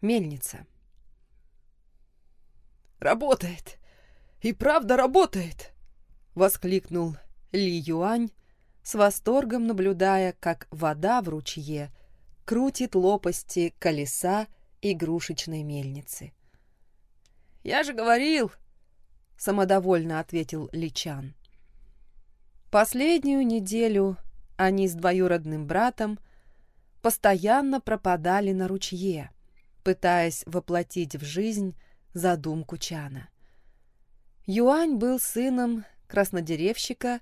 Мельница. «Работает! И правда работает!» — воскликнул Ли Юань, с восторгом наблюдая, как вода в ручье крутит лопасти колеса игрушечной мельницы. «Я же говорил!» — самодовольно ответил Личан. Последнюю неделю они с двоюродным братом постоянно пропадали на ручье, пытаясь воплотить в жизнь задумку Чана. Юань был сыном краснодеревщика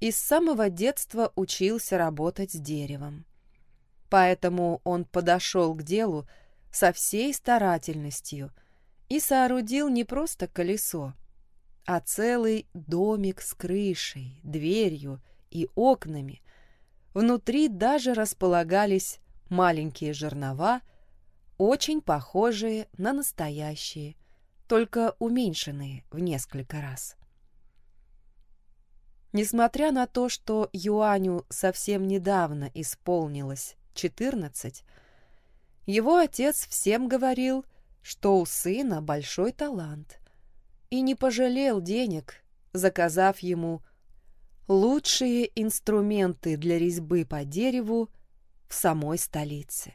и с самого детства учился работать с деревом. Поэтому он подошел к делу со всей старательностью и соорудил не просто колесо, а целый домик с крышей, дверью и окнами. Внутри даже располагались маленькие жернова, очень похожие на настоящие, только уменьшенные в несколько раз. Несмотря на то, что Юаню совсем недавно исполнилось 14, его отец всем говорил, что у сына большой талант, и не пожалел денег, заказав ему лучшие инструменты для резьбы по дереву в самой столице.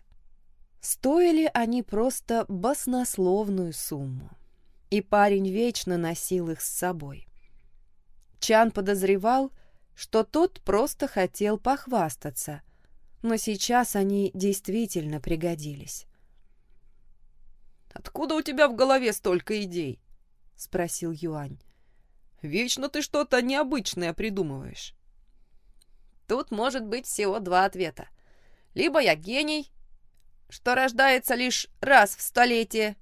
Стоили они просто баснословную сумму, и парень вечно носил их с собой. Чан подозревал, что тот просто хотел похвастаться, но сейчас они действительно пригодились. «Откуда у тебя в голове столько идей?» — спросил Юань. «Вечно ты что-то необычное придумываешь». Тут может быть всего два ответа. Либо я гений, что рождается лишь раз в столетие,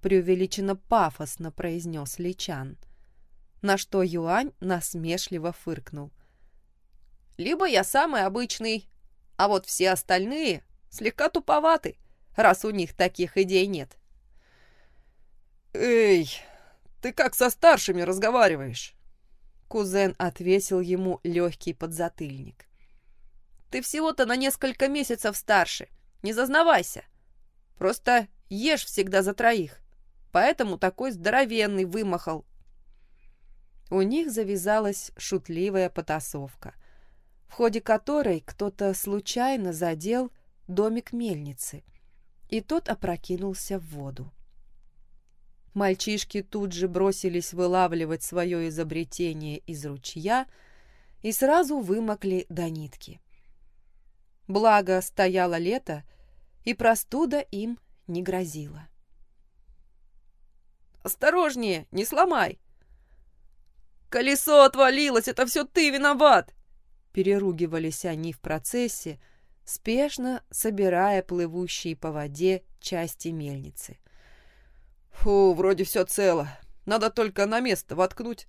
преувеличенно пафосно произнес Личан. — на что Юань насмешливо фыркнул. «Либо я самый обычный, а вот все остальные слегка туповаты, раз у них таких идей нет». «Эй, ты как со старшими разговариваешь?» Кузен отвесил ему легкий подзатыльник. «Ты всего-то на несколько месяцев старше, не зазнавайся. Просто ешь всегда за троих, поэтому такой здоровенный вымахал, у них завязалась шутливая потасовка, в ходе которой кто-то случайно задел домик мельницы, и тот опрокинулся в воду. Мальчишки тут же бросились вылавливать свое изобретение из ручья и сразу вымокли до нитки. Благо, стояло лето, и простуда им не грозила. «Осторожнее, не сломай!» «Колесо отвалилось! Это все ты виноват!» Переругивались они в процессе, спешно собирая плывущие по воде части мельницы. «Фу, вроде все цело. Надо только на место воткнуть».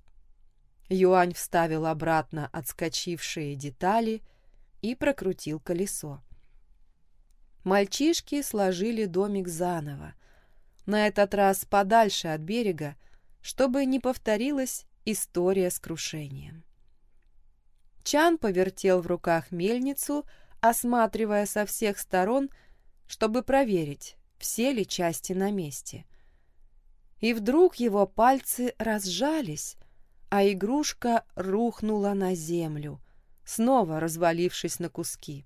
Юань вставил обратно отскочившие детали и прокрутил колесо. Мальчишки сложили домик заново, на этот раз подальше от берега, чтобы не повторилось История с крушением. Чан повертел в руках мельницу, осматривая со всех сторон, чтобы проверить, все ли части на месте. И вдруг его пальцы разжались, а игрушка рухнула на землю, снова развалившись на куски.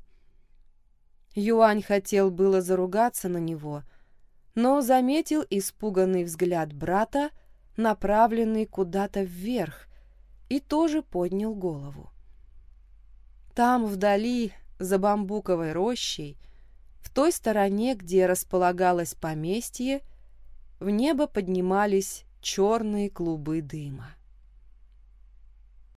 Юань хотел было заругаться на него, но заметил испуганный взгляд брата, направленный куда-то вверх, и тоже поднял голову. Там, вдали, за бамбуковой рощей, в той стороне, где располагалось поместье, в небо поднимались черные клубы дыма.